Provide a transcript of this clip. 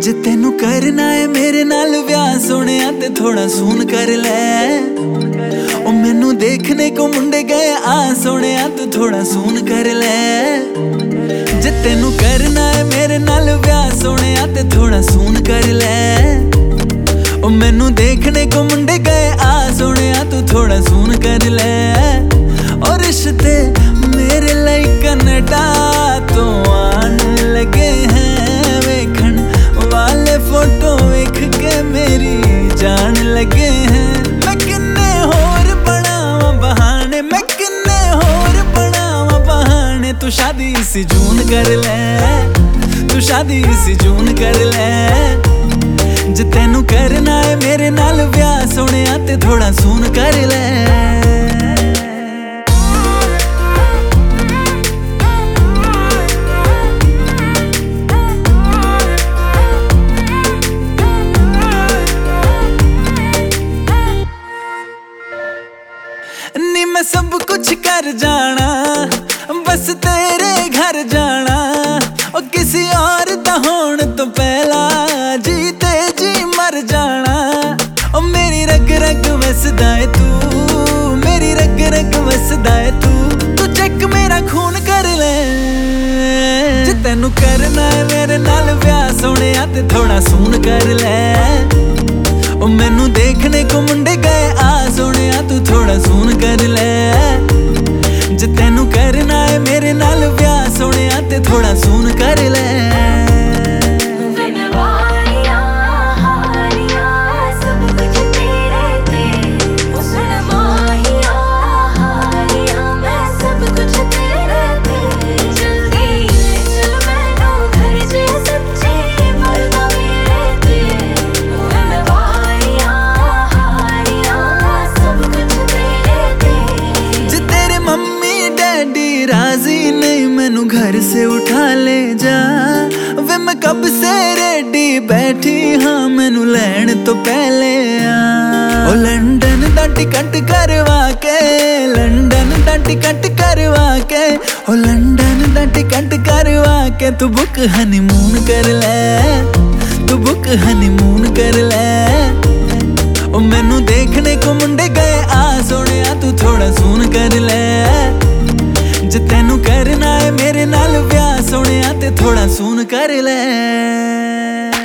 ਜੇ ਤੈਨੂੰ ਕਰਨਾ ਏ ਮੇਰੇ ਨਾਲ ਵਿਆਹ ਸੋਹਣਿਆ ਤੇ ਥੋੜਾ ਸੂਨ ਕਰ ਲੈ। ਉਹ ਮੈਨੂੰ ਦੇਖਣੇ ਕੋ ਮੁੰਡੇ ਗਏ, ਆ ਸੋਹਣਿਆ ਤੂੰ ਥੋੜਾ ਸੂਨ ਕਰ ਲੈ। ਜੇ ਤੈਨੂੰ ਕਰਨਾ ਏ ਮੇਰੇ ਨਾਲ ਵਿਆਹ ਸੋਹਣਿਆ ਤੇ ਥੋੜਾ ਸੂਨ ਕਰ ਲੈ। ਉਹ ਮੈਨੂੰ ਦੇਖਣੇ ਕੋ ਮੁੰਡੇ ਗਏ, ਆ ਸੋਹਣਿਆ ਤੂੰ ਥੋੜਾ ਸੂਨ ਕਰ ਲੈ। ਲਗੇ ਹੈ ਮੈਂ ਕਿੰਨੇ ਹੋਰ ਬਣਾਵਾਂ ਬਹਾਨੇ, ਮੈਂ ਕਿੰਨੇ ਹੋਰ ਬਣਾਵਾਂ ਬਹਾਨੇ। ਤੂੰ ਸ਼ਾਦੀ ਇਸੇ ਜੂਨ ਕਰ ਲੈ। ਤੂੰ ਸ਼ਾਦੀ ਇਸੇ ਜੂਨ ਕਰ ਲੈ। ਜੇ ਸਭ ਕੁਝ ਕਰ ਜਾਣਾ। ਬਸ ਤੇਰੇ ਘਰ ਜਾਣਾ। ਉਹ ਕਿਸੇ ਔਰ ਦਾ ਹੋਣ ਤੋਂ ਪਹਿਲਾਂ ਜੀ ਤੇ ਜੀ ਮਰ ਜਾਣਾ। ਉਹ ਮੇਰੀ ਰਗ ਰਗ ਵਸਦਾ ਏ ਤੂੰ, ਮੇਰੀ ਰਗ ਰਗ ਵਸਦਾ ਏ ਤੂੰ। ਤੂੰ ਚੱਕ ਮੇਰਾ ਖੂਨ ਕਰ ਲੈ। ਜੇ ਤੈਨੂੰ ਕਰਨਾ ਏ, ਮੇਰੇ ਨਾਲ ਵਿਆਹ ਸੋਹਣਿਆ ਤੇ ਥੋੜਾ ਸੂਨ ਕਰ ਲੈ। ਮੈਨੂੰ ਘਰ ਸੇ ਉਠਾ ਲੈ ਜਾ ਵੇ ਮੈਂ ਕਬ ਸੇ ਰੈਡੀ ਬੈਠੀ ਹਾਂ ਮੈਨੂੰ ਲੈਣ ਤੋਂ ਪਹਿਲੇ ਆ ਉਹ ਲੰਡਨ ਦਾ ਟਿਕਟ ਕਰਵਾ ਕੇ ਲੰਡਨ ਦਾ ਟਿਕਟ ਕਰਵਾ ਕੇ ਉਹ ਲੰਡਨ ਦਾ ਟਿਕਟ ਕਰਵਾ ਕੇ ਤੂੰ ਬੁੱਕ ਹਨੀਮੂਨ ਕਰ ਲੈ ਤੂੰ ਬੁੱਕ ਹਨੀਮੂਨ ਕਰ ਲੈ ਤੈਨੂੰ ਕਰਨਾ ਏ ਮੇਰੇ